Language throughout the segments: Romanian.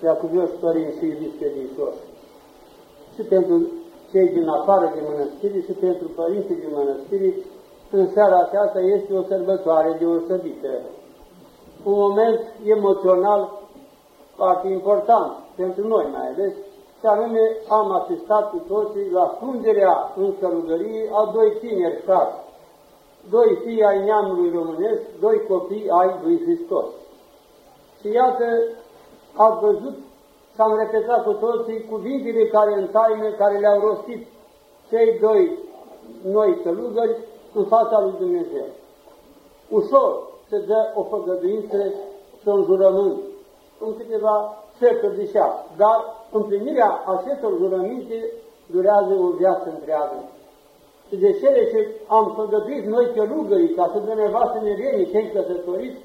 preacuvioși părinți și iubiți credincioși, și pentru cei din afară din mănăstiri și pentru părinții din mănăstiri, în seara aceasta este o sărbătoare deosebită. Un moment emoțional foarte important pentru noi mai ales, și anume am asistat cu toții la funderea în călugărie a doi tineri frați, doi fii ai neamului românesc, doi copii ai lui Hristos. Și iată, ați văzut și am repetat cu toții cuvintele care în taină, care le-au rostit cei doi noi călugări în fața lui Dumnezeu. Ușor se dă o făgăduință și un jurământ în câteva cercuri de șapte, dar împlinirea acestor jurăminte durează o viață întreagă. Și de cele ce am făgăduit noi călugării ca să dă nevastă nevenii cei căsătoriți,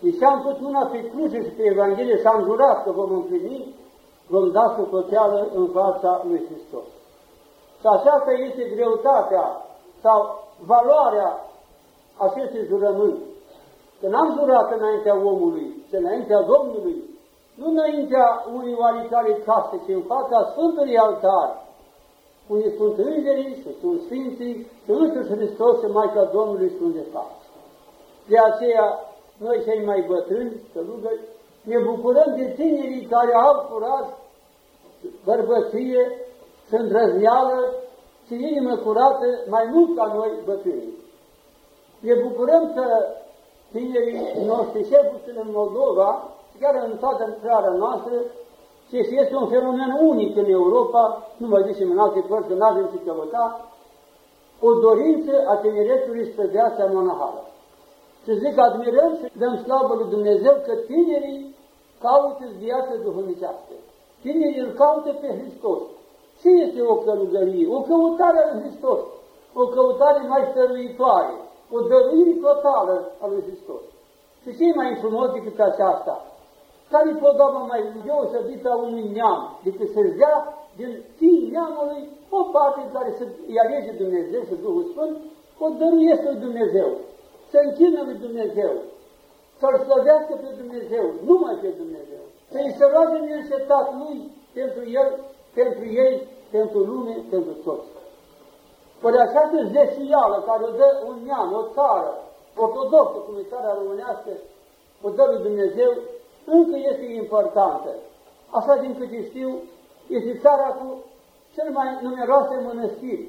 și am pus mâna pe cruce și pe Evanghelie și am jurat că vom împlini, vom da socoteală în fața lui Hristos. Și aceasta este greutatea sau valoarea acestui jurământ. Că n-am jurat înaintea omului, ci înaintea Domnului, nu înaintea unui oarecare case, ci în fața Sfântului Altar, unde sunt îngerii și sunt Sfinții și însuși Hristos și Maica Domnului sunt de față. De aceea, noi cei mai bătrâni, călugări, ne bucurăm de tinerii care au curaj, bărbăție și îndrăzneală și inimă curată mai mult ca noi bătrânii. Ne bucurăm că tinerii noștri, cel puțin în Moldova, chiar în toată țara noastră, și este un fenomen unic în Europa, nu mă zicem în alte părți, că nu avem ce căuta, o dorință a tineretului spre viața monahală. Și zic, admirăm și dăm slavă lui Dumnezeu că tinerii caută viața duhovnicească. Tinerii îl caută pe Hristos. Ce este o călugărie? O căutare a lui Hristos. O căutare mai stăruitoare. O dăruire totală a lui Hristos. Și ce e mai frumos decât aceasta? Care e podobă mai deosebită a unui neam decât să-ți dea din fii neamului o parte care să îi alege Dumnezeu și Duhul Sfânt, o dăruiesc lui Dumnezeu să închină lui Dumnezeu, să-L slăvească pe Dumnezeu, numai pe Dumnezeu, să-i se roage neîncetat Lui pentru El, pentru ei, pentru lume, pentru toți. Păi această zesială care o dă un neam, o țară ortodoxă, cum e țara românească, o dă lui Dumnezeu, încă este importantă. Așa din câte știu, este țara cu cel mai numeroase mănăstiri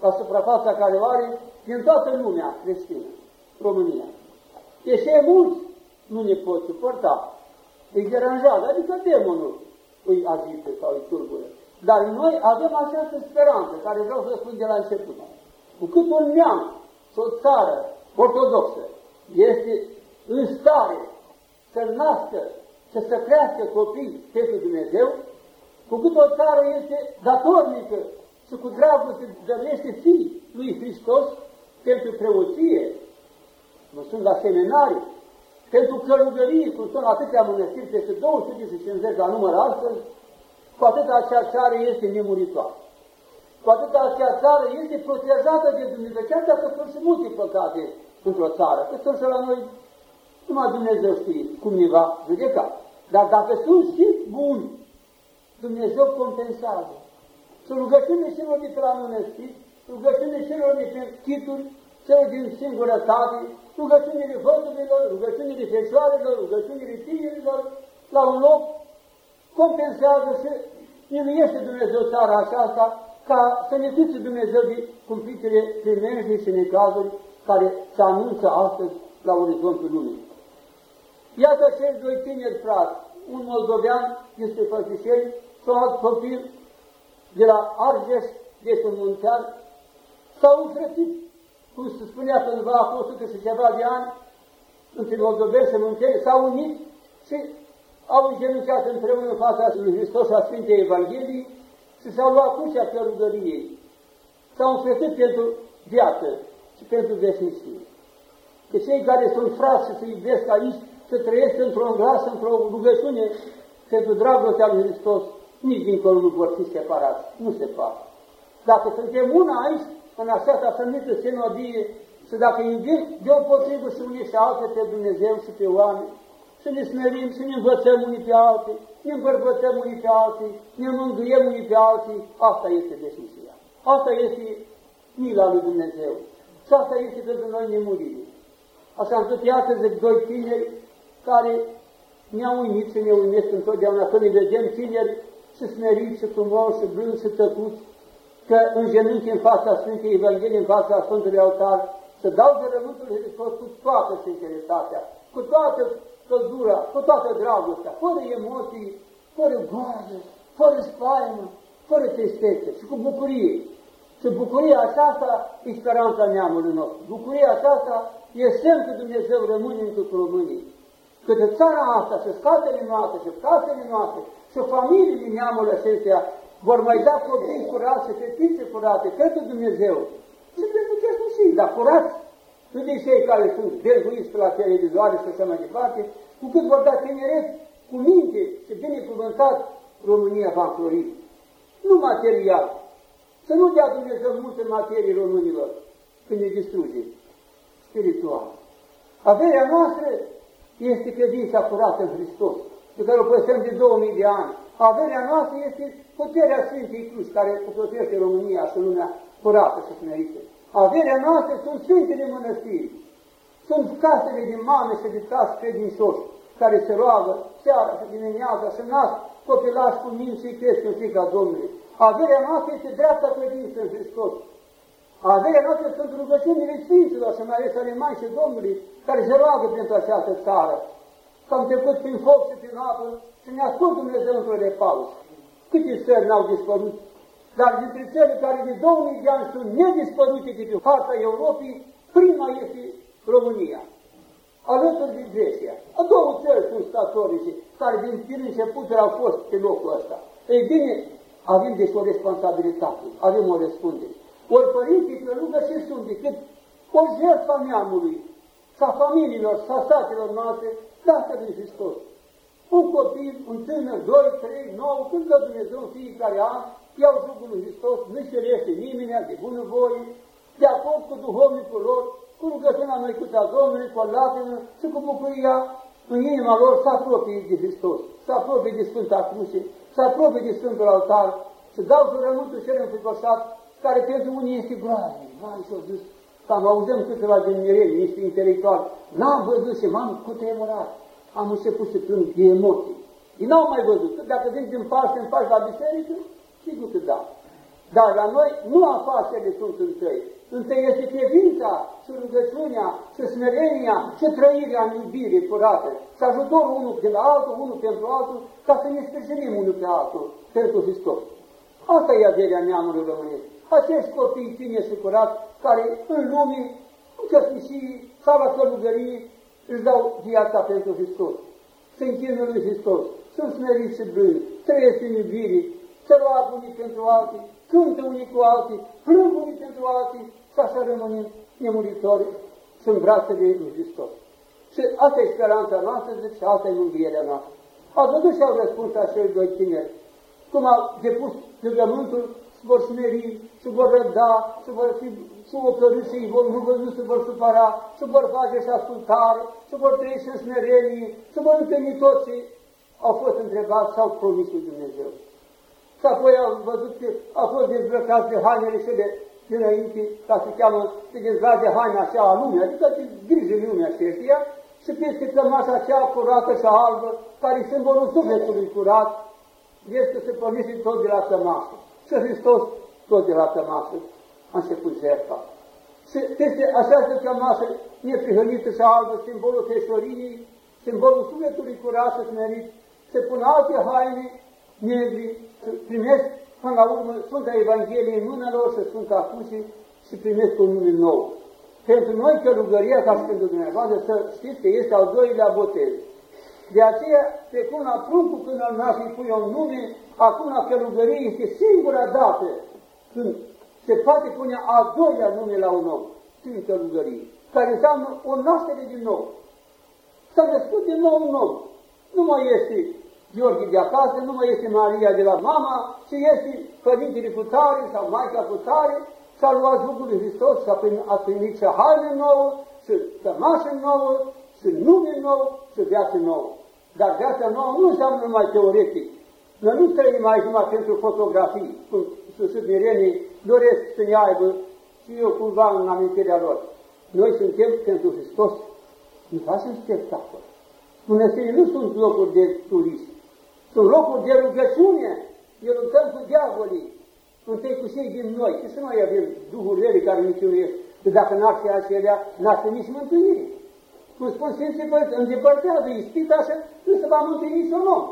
la suprafața care o are din toată lumea creștină. România. Deci e mulți nu ne pot suporta. Îi deranjează, adică demonul îi agită sau îi tulbură. Dar noi avem această speranță, care vreau să spun de la început. Cu cât un neam și o țară ortodoxă este în stare să nască și să crească copii pentru Dumnezeu, cu cât o țară este datornică și cu dragoste dăruiește fii lui Hristos pentru preoție, nu sunt la seminarii, pentru călugărie, cum sunt atâtea mănăstiri, peste 250 la număr astăzi, cu atâta acea țară este nemuritoare. Cu atâta acea țară este protejată de Dumnezeu, chiar dacă sunt și multe păcate într-o țară, că sunt și la noi, numai Dumnezeu știe cum ne va judeca. Dar dacă sunt și buni, Dumnezeu compensează. Sunt rugăciunile celor de pe la mănăstiri, rugăciunile celor de pe chituri, celor din singurătate, rugăciunile văduvilor, rugăciunile fecioarelor, rugăciunile tinerilor, la un loc, compensează și miluiește Dumnezeu țara aceasta ca să ne duce Dumnezeu de cumplitele primejdii și necazuri care se anunță astăzi la orizontul lumii. Iată cei doi tineri frați, un moldovean este Fățișeni și un alt copil de la Argeș, este un muntean, s-au înfrățit cum se spunea cândva acum 100 și ceva de ani, între moldoveni și munteni, s-au unit și au îngenunchiat împreună în fața lui Hristos și a Sfintei Evangheliei și s-au luat crucea călugăriei. S-au înfrățit pentru viață și pentru veșnicie. Că cei care sunt frați și se iubesc aici, să trăiesc într-o glas, într-o rugăciune pentru dragostea lui Hristos, nici dincolo nu vor fi separați. Nu se poate. Dacă suntem una aici, în această sămită sinodie și dacă iubim deopotrivă și unii și alte pe Dumnezeu și pe oameni să ne smerim, să ne învățăm unii pe alții, ne îmbărbătăm unii pe alții, ne mângâiem unii pe alții, asta este veșnicia. Asta este mila lui Dumnezeu. Și asta este pentru noi nemurire. Așa am tot iată zic doi tineri care ne-au uimit și ne uimesc întotdeauna când îi vedem tineri și smeriți și frumoși și blânzi și tăcuți, că în genunchi în fața Sfântei Evangheliei, în fața Sfântului Altar, să dau de rământul Hristos cu toată sinceritatea, cu toată căldura, cu toată dragostea, fără emoții, fără goană, fără spaimă, fără tristețe și cu bucurie. Și bucuria aceasta e speranța neamului nostru. Bucuria aceasta e semn că Dumnezeu rămâne în cu românii. Că de țara asta și scatele noastre și casele noastre și familiile neamului acestea vor mai da copii curați și fetițe curate către Dumnezeu. Și pentru ce și dar curați. Nu de cei care sunt dezvuiți pe la televizoare și așa mai departe, cu cât vor da tineret cu minte și binecuvântat, România va înflori. Nu material. Să nu dea Dumnezeu multe materii românilor când ne distruge. Spiritual. Averea noastră este credința curată în Hristos, pe care o păstrăm de 2000 de ani. Averea noastră este puterea Sfintei Cruci, care ocrotește România și lumea curată și smerită. Averea noastră sunt Sfintele Mănăstiri, sunt casele din mame și de case credincioși, care se roagă seara și dimineața și nasc copilași cu minți și cresc în frica Domnului. Averea noastră este dreapta credință în Hristos. Averea noastră sunt rugăciunile Sfinților și mai ales ale Maicii Domnului, care se roagă pentru această țară. Că am trecut prin foc și prin apă și ne-a scos Dumnezeu într-o repausă. Câte țări n-au dispărut? Dar dintre cele care de 2000 de ani sunt nedispărute de pe harta Europei, prima este România alături de Grecia. A două țări sunt statorice, care din, din început au fost pe locul ăsta. Ei bine, avem deci o responsabilitate, avem o răspundere. Ori părinții pe lângă ce sunt decât o jertfă neamului, sa familiilor, sa satelor noastre, dasă lui Hristos. Un copil, un tânăr, doi, trei, nouă, când dă Dumnezeu în fiecare an, iau jugul lui Hristos, nu șerește nimeni de bunăvoie, de acord cu duhovnicul lor, cu rugăciunea măicuța Domnului, cu lacrimă și cu bucuria în inima lor să apropie de Hristos, să apropie de Sfânta Cruce, să apropie de Sfântul Altar, să dau jurământul cel înfricoșat, care pentru unii este groaznic. Vai, și-au zis, cam auzăm câteva din mireli, niște intelectuali, n-am văzut și m-am cutremurat. Am început să plâng de emoții. Ei n-au mai văzut. Că dacă vin din Paște în Paște la biserică, sigur că da. Dar la noi nu afacerile sunt întâi. Întâi este credința și rugăciunea și smerenia și trăirea în iubire curată și ajutorul unul de la altul, unul pentru altul, ca să ne sprijinim unul pe altul pentru Hristos. Asta e averea neamului românesc. Acești copii tineri și curați care în lume, în căsnișii sau la călugării, își dau viața pentru Hristos. Se închină lui Hristos, sunt smeriți și blânzi, trăiesc în iubire, se roagă unii pentru alții, cântă unii cu alții, plâng unii pentru alții, ca să rămânem nemuritori și în brațele lui Hristos. Și asta e speranța noastră, zic, și asta e mângâierea noastră. Au văzut și au răspuns acei doi tineri, cum au depus legământul, și vor smeri, și vor răbda, și vor fi și ocărâți, și vor nu văzut, și vor supăra, și vor face și ascultare, și vor trăi și în smerenie, și vor întâlni toți și au fost întrebați sau promis lui Dumnezeu. Și apoi au văzut că au fost dezbrăcați de hainele și de dinainte, ca se cheamă, se dezbrace haina aceea a lumii, adică de grijă lumea aceștia, și peste cămașa aceea curată și albă, care e simbolul sufletului curat, este să se pornește tot de la cămașă. Și Hristos tot de la cămașă a început jertfa. Și peste această cămașă neprihănită și albă, simbolul feșorinii, simbolul sufletului curat și smerit, se pun alte haine negri, primesc până la urmă Sfânta Evanghelie în mâna lor și Sfânta Cruce și primesc un nume nou. Pentru noi călugăria, ca și pentru dumneavoastră, să știți că este al doilea botez. De aceea, pe cum la pruncul când al naș îi pui un nume, acum la călugărie este singura dată când se poate pune a doilea nume la un om, prin călugărie, care înseamnă o naștere din nou. S-a născut din nou un om. Nu mai este Gheorghe de acasă, nu mai este Maria de la mama, ci este părintele cu tare sau maica cu tare, s-a luat lucrul lui Hristos și a primit și haine nouă, și cămașă nouă, și nume nou, și viață nouă. Dar viața nouă nu înseamnă numai teoretic. Noi nu trăim aici numai pentru fotografii, cum susțin mirenii doresc să ne aibă și eu cumva în amintirea lor. Noi suntem pentru Hristos. Nu facem spectacol. Mănăstirii nu sunt locuri de turism. Sunt locuri de rugăciune. Ne luptăm cu diavolii. Întâi cu cei din noi. Și să noi avem duhurile care ne chinuiesc. Că dacă n-ar fi acelea, n-ar fi nici mântuire. Cum spun Sfinții Părinți, îndepărtează ispita și nu se va mântui nici un om.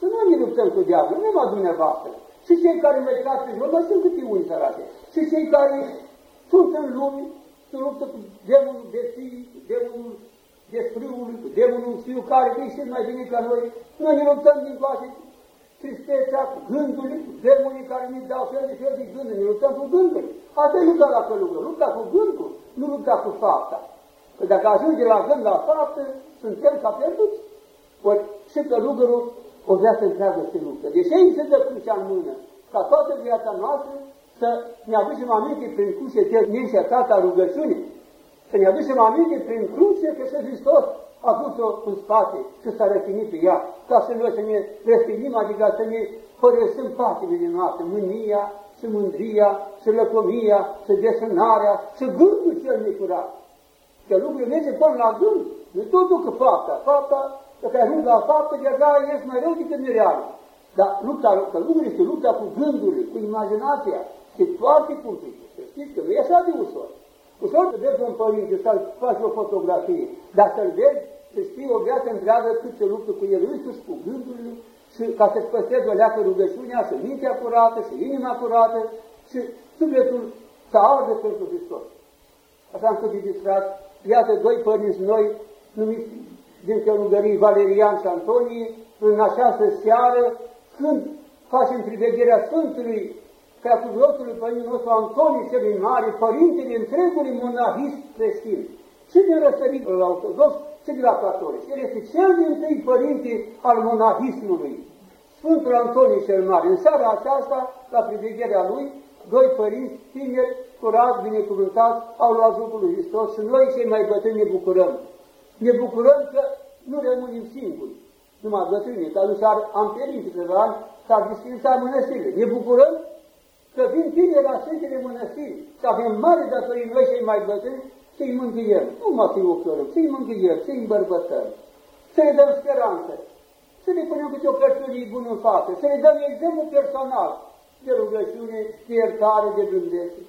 Să nu ne luptăm cu diavolul, nu numai dumneavoastră. Și cei care mergeați pe jur, sunt câte unii sărace. Și cei care sunt în lume, se luptă cu demonul de fii, demonul desfrâului, cu demonul fiu care greșit mai bine ca noi. Noi ne luptăm din toate tristețea, cu gândurile, cu demonii care ne dau fel de fel de gânduri, ne luptăm cu gânduri. Asta e lupta la călugăr, lupta cu gândul, nu lupta cu fapta. Că dacă ajunge la gând, la faptă, suntem ca pierduți. Ori și călugărul o viață întreagă se luptă. Deci ei se dă crucea în mână, ca toată viața noastră să ne aducem aminte prin cruce de neînșetata rugăciunii, să ne aducem aminte prin cruce că și Hristos a dus-o în spate și s-a răfinit pe ea, ca să noi să ne răfinim, adică să ne părăsim patimile noastre, mânia și mândria și lăcomia și desânarea și gândul cel necurat. Că lucrurile merge până la gând, nu tot ducă fapta. Fapta, dacă ajung la faptă, deja ești mai rău decât nereală. Dar lupta, că lucrurile este lupta cu gândurile, cu imaginația, este foarte complică. Să știți că nu e așa de ușor. Ușor să vezi un părinte, să-l faci o fotografie, dar să-l vezi, să știi o viață întreagă cât se luptă cu el însuși, cu gândurile, și ca să-ți păstrezi o leacă rugăciunea, și mintea curată, și inima curată, și sufletul să ardă pentru Hristos. Așa am spus distrat, iată doi părinți noi, numiți din călugării Valerian și Antonie, în această seară, când facem privegherea Sfântului preacuviosul Părinții nostru Antonie celui Mare, Părintele întregului monahism creștin, și din răsărit la ortodox, și de la catolic. El este cel din tâi părinte al monahismului, Sfântul Antonie cel Mare. În seara aceasta, la privegherea lui, doi părinți tineri, curați, binecuvântați, au luat Duhul lui Hristos și noi, cei mai bătrâni, ne bucurăm. Ne bucurăm că nu rămânem singuri, numai bătrâni, că nu s-ar am perit câteva ani, s-ar disfința mănăstirile. Ne bucurăm că vin tineri la Sfintele Mănăstiri și avem mare datorii noi cei mai bătrâni să-i mângâiem, nu mă să-i ușurăm, să-i mângâiem, să-i îmbărbătăm, să le dăm speranță, să le punem câte o cărțulie bună în față, să le dăm exemplu personal de rugăciune, de iertare, de blândețe.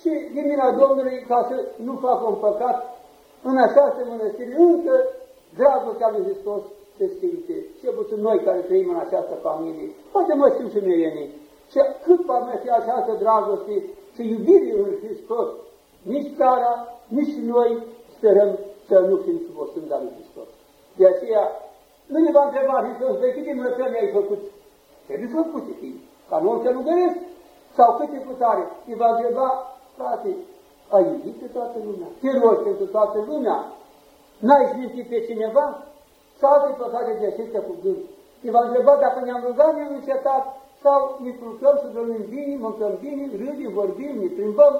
Și din mila Domnului, ca să nu facă un păcat, în această mănăstire încă dragostea lui Hristos se simte. Și puțin noi care trăim în această familie, poate mă știu și mirenii, și cât va mai fi această dragoste și iubire în Hristos, nici țara, nici noi sperăm să nu fim sub o stânga lui Hristos. De aceea, nu ne va întreba Hristos, de câte măsări ai făcut? Trebuie făcute, fii, ca nu să nu găresc, sau câte putare. Îi va întreba, frate, ai iubit pe toată lumea? Te rogi pentru toată lumea? N-ai simțit pe cineva? Sau alte păcate de acestea cu gând? Îi va întreba dacă ne-am rugat, ne-am încetat, sau ne culcăm să dormim bine, mâncăm bine, râdim, vorbim, ne plimbăm,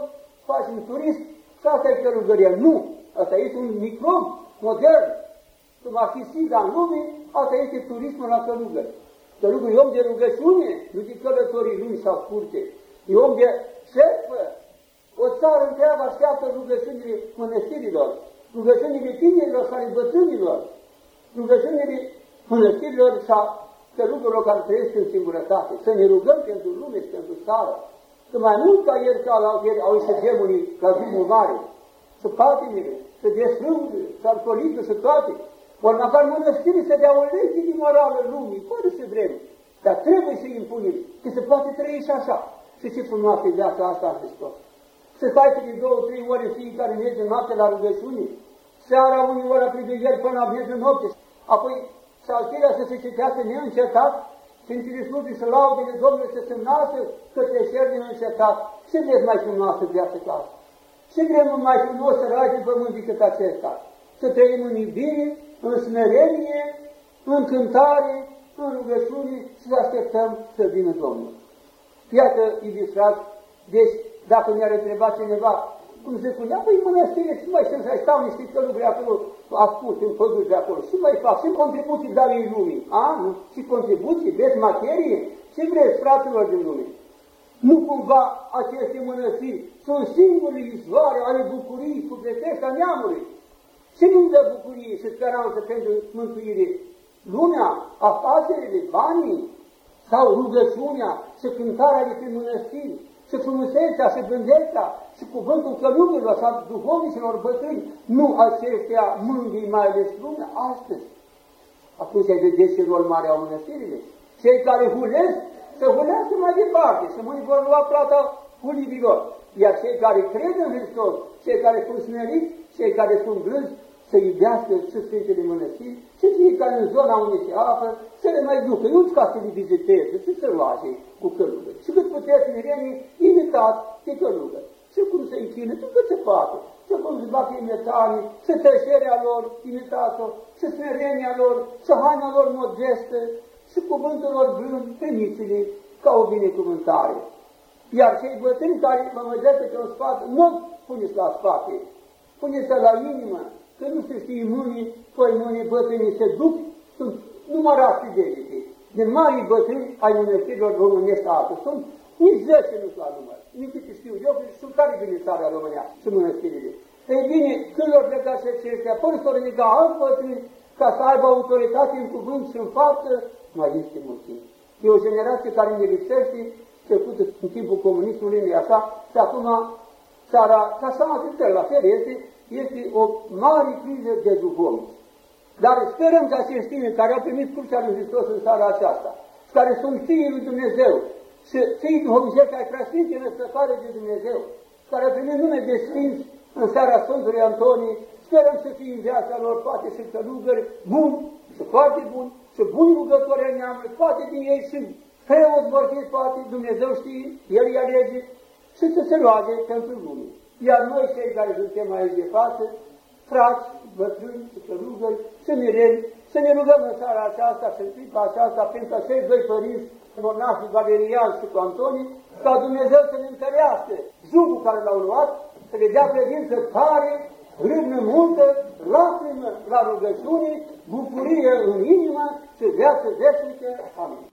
facem turism, și asta e călugăria. Nu! Asta este un microb modern. Cum ar fi SIDA în lume, asta este turismul la călugări. Călugărul e om de rugăciune, nu de călătorii luni sau curte. E om de șerpă. O țară întreabă așteaptă rugăciunile mănăstirilor, rugăciunile tinerilor și ale bătrânilor, rugăciunile mănăstirilor și a călugărilor care trăiesc în singurătate. Să ne rugăm pentru lume și pentru țară. Că mai mult ca ieri ca la ieri au ieșit demonii la drumul mare, să patimile, să desfrângă, să alcoolică, să toate. Ori măcar mănăstirii să dea o lecție de morală lumii, fără să vrem. Dar trebuie să impunem, că se poate trăi și așa. Și ce frumoasă e viața asta în Hristos. Să stai de două, trei ore fiecare merge noapte la rugăciune, seara unii ori privegeri până la miezul noapte, apoi saltirea să se citească neîncetat, Sfințile Slujii și laudele Domnului să se înalță către cer din încetat. Ce vreți mai frumoasă viață ca asta? Ce vrem mai frumos să rai pe pământ decât acesta? Să trăim în iubire, în smerenie, în cântare, în rugăciune și să așteptăm să vină Domnul. Iată, iubiți frați, deci dacă mi-ar întreba cineva, cum se spunea, păi mănăstire, și mai să stau niște călugri acolo, ascult în păduri de acolo, și mai fac, și contribuții dau în lumii, a, nu? Și contribuții, veți materie, ce vreți, fraților din lume? Nu cumva aceste mănăstiri sunt singurele izvoare ale bucuriei sufletești a neamului. Ce nu dă bucurie și speranță pentru mântuire? Lumea, afacerile, banii sau rugăciunea și cântarea de pe mănăstiri și frumusețea și blândețea și cuvântul călugărilor sau duhovnicilor bătrâni, nu acestea mângâi mai ales lumea astăzi. Atunci ai vedeți ce rol mare au mănăstirile. Cei care hulesc, să hulească mai departe și mâini vor lua plata hulivilor. Iar cei care cred în Hristos, cei care sunt smeriți, cei care sunt blânzi, să iubească și Sfintele Mănăstiri și fiecare în zona unde se află să le mai ducă, nu ca să le viziteze, să se roage cu călugări. Și cât puteți mirenii, imitați pe călugări. Și cum se închină, și cât se poate. Și cum se bate imitanii, și tăcerea lor, imitați-o, și smerenia lor, și haina lor modestă, și cuvântul lor blând, primiți-le ca o binecuvântare. Iar cei bătrâni care mă măgează pe un spate, nu puneți la spate, puneți la inimă, că nu se știe mâini, păi mâini bătrânii se duc, sunt numărați pe degete. Din mari bătrâni ai mănăstirilor românești astăzi sunt nici zece nu la număr. Nici câte știu eu, că sunt tare bine țara România și mănăstirile. Ei bine, când au plecat și aceștia, până s-au ridicat alți bătrâni, ca să aibă autoritate în cuvânt și în faptă, mai este mult timp. E o generație care ne lipsește, trecută în timpul comunismului, nu așa, și acum țara, ca să mă la fel este, este o mare criză de duhovnici. Dar sperăm că acești tineri care au primit crucea lui Hristos în țara aceasta, care sunt fiii lui Dumnezeu și fiii duhovnicei care preasfințe născătoare de Dumnezeu, care au primit nume de sfinți în seara Sfântului Antonie, sperăm să fie în viața lor poate și călugări buni și foarte buni și buni rugători în neamului, poate din ei și preoți vor fi, poate Dumnezeu știe, El îi alege și să se roage pentru lume. Iar noi, cei care suntem aici de față, frați, bătrâni și călugări, să ne remi, să ne rugăm în seara aceasta și în clipa aceasta pentru acei doi părinți, monahii Valerian și cu Antonie, ca Dumnezeu să ne întărească jugul care l-au luat, să le dea credință tare, râvnă multă, lacrimă la rugăciune, bucurie în inimă și viață veșnică. Amin.